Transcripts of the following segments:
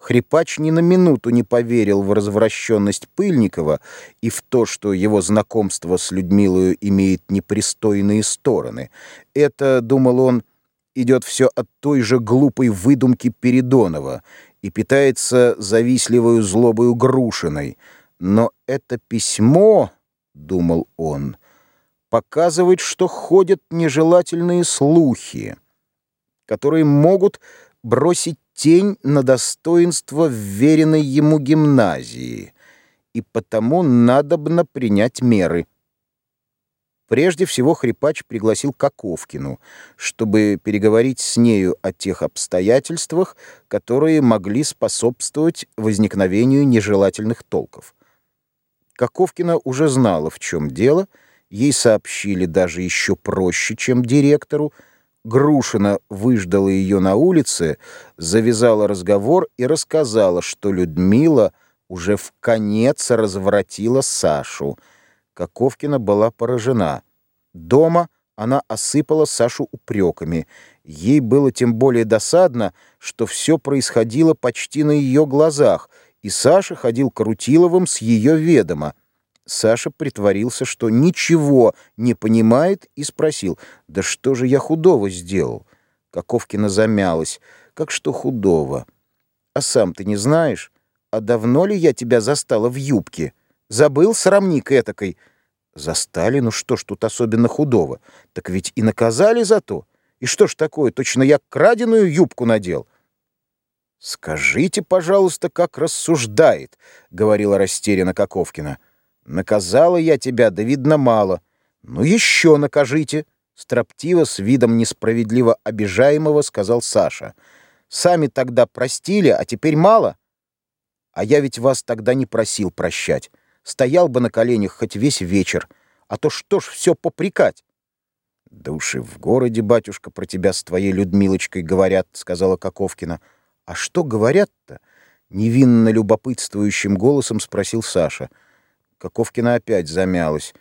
Хрипач ни на минуту не поверил в развращенность Пыльникова и в то, что его знакомство с Людмилою имеет непристойные стороны. Это, думал он, идет все от той же глупой выдумки Передонова и питается завистливою злобою Грушиной. Но это письмо, думал он, показывает, что ходят нежелательные слухи, которые могут бросить тень на достоинство вверенной ему гимназии, и потому надобно принять меры. Прежде всего Хрипач пригласил Каковкину, чтобы переговорить с нею о тех обстоятельствах, которые могли способствовать возникновению нежелательных толков. Каковкина уже знала, в чем дело, ей сообщили даже еще проще, чем директору, Грушина выждала ее на улице, завязала разговор и рассказала, что Людмила уже в конец развратила Сашу. Каковкина была поражена. Дома она осыпала Сашу упреками. Ей было тем более досадно, что все происходило почти на ее глазах, и Саша ходил Крутиловым с ее ведома. Саша притворился, что ничего не понимает, и спросил, «Да что же я худого сделал?» Каковкина замялась, «Как что худого? А сам ты не знаешь? А давно ли я тебя застала в юбке? Забыл, срамник этакой?» «Застали? Ну что ж тут особенно худого? Так ведь и наказали за то. И что ж такое, точно я краденую юбку надел?» «Скажите, пожалуйста, как рассуждает», — говорила растерянно Каковкина. Наказала я тебя, да видно мало. Ну еще накажите, строптиво с видом несправедливо обижаемого сказал Саша. Сами тогда простили, а теперь мало. А я ведь вас тогда не просил прощать. Стоял бы на коленях хоть весь вечер. А то что ж все попрекать? «Да уж и в городе, батюшка, про тебя с твоей Людмилочкой говорят», — сказала Каковкина. «А что говорят-то?» — невинно любопытствующим голосом спросил Саша. Каковкина опять замялась.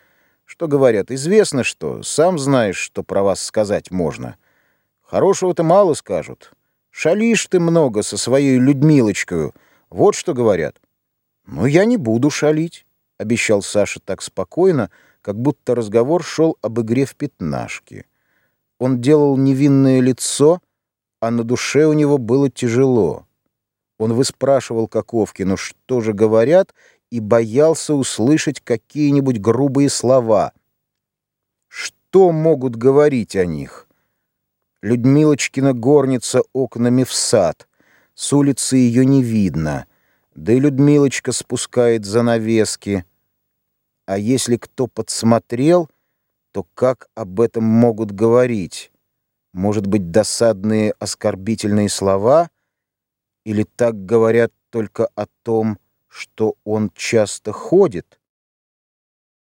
Что говорят, известно что, сам знаешь, что про вас сказать можно. Хорошего-то мало скажут. Шалишь ты много со своей Людмилочкою. Вот что говорят. Ну, я не буду шалить, обещал Саша так спокойно, как будто разговор шел об игре в пятнашки. Он делал невинное лицо, а на душе у него было тяжело. Он выспрашивал Каковкину, что же говорят, и боялся услышать какие-нибудь грубые слова. Что могут говорить о них? Людмилочкина горница окнами в сад. С улицы ее не видно. Да и Людмилочка спускает занавески. А если кто подсмотрел, то как об этом могут говорить? Может быть, досадные оскорбительные слова? Или так говорят только о том, что он часто ходит,